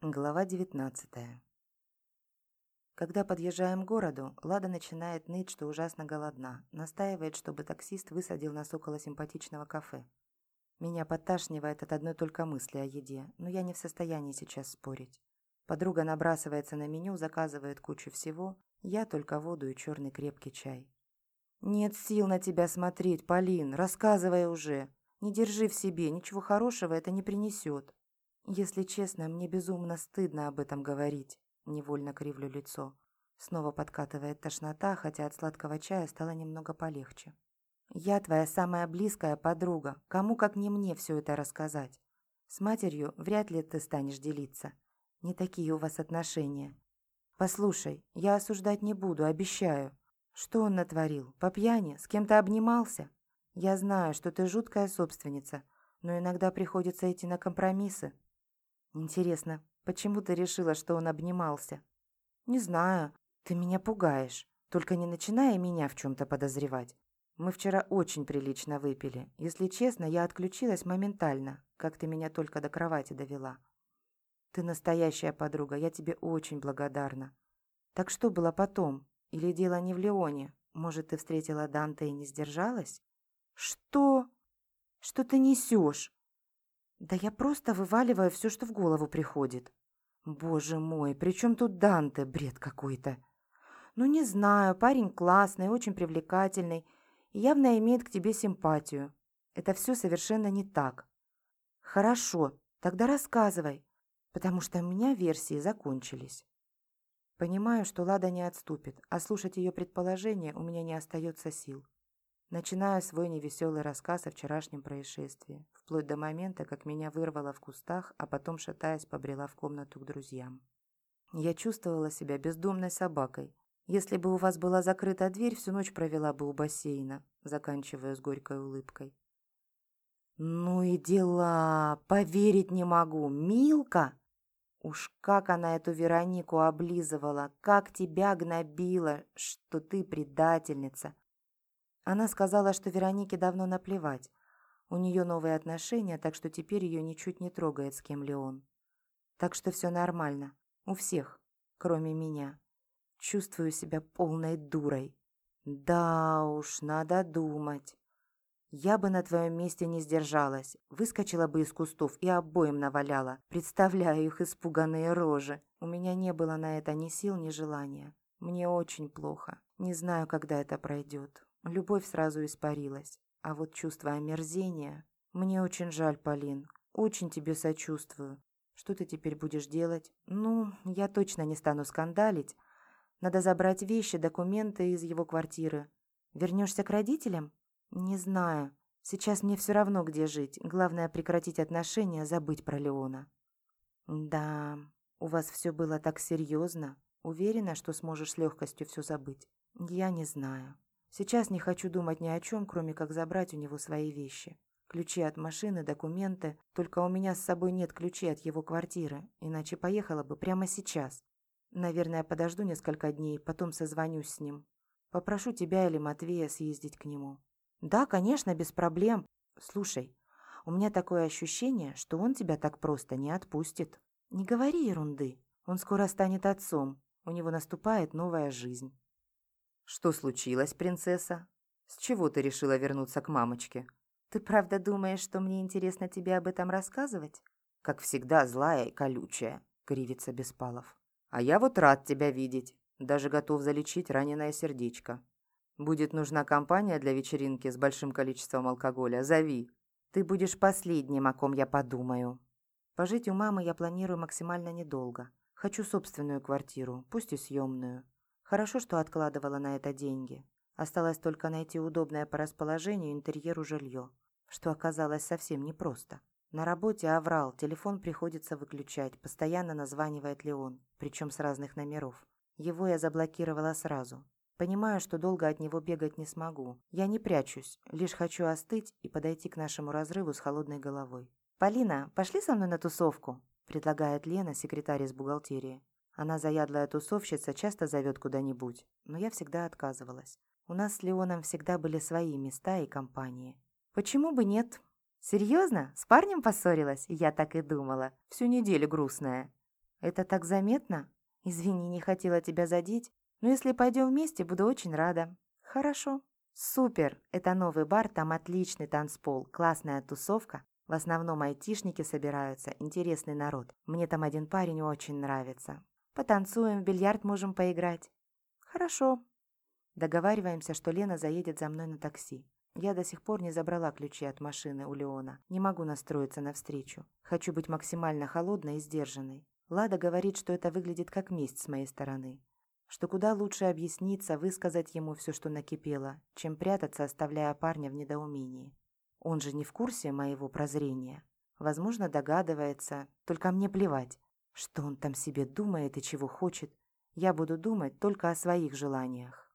Глава 19 Когда подъезжаем к городу, Лада начинает ныть, что ужасно голодна, настаивает, чтобы таксист высадил нас около симпатичного кафе. Меня подташнивает от одной только мысли о еде, но я не в состоянии сейчас спорить. Подруга набрасывается на меню, заказывает кучу всего, я только воду и черный крепкий чай. «Нет сил на тебя смотреть, Полин, рассказывай уже. Не держи в себе, ничего хорошего это не принесет». Если честно, мне безумно стыдно об этом говорить. Невольно кривлю лицо. Снова подкатывает тошнота, хотя от сладкого чая стало немного полегче. Я твоя самая близкая подруга. Кому, как не мне, все это рассказать? С матерью вряд ли ты станешь делиться. Не такие у вас отношения. Послушай, я осуждать не буду, обещаю. Что он натворил? По пьяни? С кем-то обнимался? Я знаю, что ты жуткая собственница, но иногда приходится идти на компромиссы. Интересно, почему ты решила, что он обнимался? Не знаю. Ты меня пугаешь. Только не начинай меня в чем-то подозревать. Мы вчера очень прилично выпили. Если честно, я отключилась моментально, как ты меня только до кровати довела. Ты настоящая подруга, я тебе очень благодарна. Так что было потом? Или дело не в Леоне? Может, ты встретила Данте и не сдержалась? Что? Что ты несешь? Да я просто вываливаю все, что в голову приходит. Боже мой, при чем тут Данте? Бред какой-то. Ну, не знаю, парень классный, очень привлекательный и явно имеет к тебе симпатию. Это все совершенно не так. Хорошо, тогда рассказывай, потому что у меня версии закончились. Понимаю, что Лада не отступит, а слушать ее предположения у меня не остается сил. Начинаю свой невеселый рассказ о вчерашнем происшествии, вплоть до момента, как меня вырвало в кустах, а потом, шатаясь, побрела в комнату к друзьям. Я чувствовала себя бездомной собакой. Если бы у вас была закрыта дверь, всю ночь провела бы у бассейна, заканчивая с горькой улыбкой. «Ну и дела! Поверить не могу! Милка!» Уж как она эту Веронику облизывала, как тебя гнобила, что ты предательница, она сказала, что Веронике давно наплевать. У нее новые отношения, так что теперь ее ничуть не трогает, с кем ли он. Так что все нормально. У всех, кроме меня. Чувствую себя полной дурой. Да уж, надо думать. Я бы на твоем месте не сдержалась. Выскочила бы из кустов и обоим наваляла. Представляю их испуганные рожи. У меня не было на это ни сил, ни желания. Мне очень плохо. Не знаю, когда это пройдет. Любовь сразу испарилась. А вот чувство омерзения... Мне очень жаль, Полин. Очень тебе сочувствую. Что ты теперь будешь делать? Ну, я точно не стану скандалить. Надо забрать вещи, документы из его квартиры. Вернешься к родителям? Не знаю. Сейчас мне все равно, где жить. Главное, прекратить отношения, забыть про Леона. Да, у вас все было так серьезно. Уверена, что сможешь с легкостью все забыть? Я не знаю. Сейчас не хочу думать ни о чем, кроме как забрать у него свои вещи. Ключи от машины, документы. Только у меня с собой нет ключей от его квартиры, иначе поехала бы прямо сейчас. Наверное, подожду несколько дней, потом созвонюсь с ним. Попрошу тебя или Матвея съездить к нему. Да, конечно, без проблем. Слушай, у меня такое ощущение, что он тебя так просто не отпустит. Не говори ерунды. Он скоро станет отцом. У него наступает новая жизнь. «Что случилось, принцесса? С чего ты решила вернуться к мамочке?» «Ты правда думаешь, что мне интересно тебе об этом рассказывать?» «Как всегда, злая и колючая», — кривится Беспалов. «А я вот рад тебя видеть. Даже готов залечить раненое сердечко. Будет нужна компания для вечеринки с большим количеством алкоголя. Зови. Ты будешь последним, о ком я подумаю». Пожить у мамы я планирую максимально недолго. Хочу собственную квартиру, пусть и съемную. Хорошо, что откладывала на это деньги. Осталось только найти удобное по расположению интерьеру жилье, что оказалось совсем непросто. На работе аврал, телефон приходится выключать, постоянно названивает Леон, причем с разных номеров. Его я заблокировала сразу. Понимаю, что долго от него бегать не смогу. Я не прячусь, лишь хочу остыть и подойти к нашему разрыву с холодной головой. «Полина, пошли со мной на тусовку?» – предлагает Лена, секретарь из бухгалтерии. Она заядлая тусовщица, часто зовет куда-нибудь, но я всегда отказывалась. У нас с Леоном всегда были свои места и компании. Почему бы нет? Серьезно? С парнем поссорилась? Я так и думала. Всю неделю грустная. Это так заметно? Извини, не хотела тебя задеть, но если пойдем вместе, буду очень рада. Хорошо. Супер! Это новый бар, там отличный танцпол, классная тусовка. В основном айтишники собираются, интересный народ. Мне там один парень очень нравится. Потанцуем, в бильярд можем поиграть. Хорошо. Договариваемся, что Лена заедет за мной на такси. Я до сих пор не забрала ключи от машины у Леона. Не могу настроиться на встречу. Хочу быть максимально холодной и сдержанной. Лада говорит, что это выглядит как месть с моей стороны. Что куда лучше объясниться, высказать ему все, что накипело, чем прятаться, оставляя парня в недоумении. Он же не в курсе моего прозрения. Возможно, догадывается, только мне плевать, что он там себе думает и чего хочет. Я буду думать только о своих желаниях.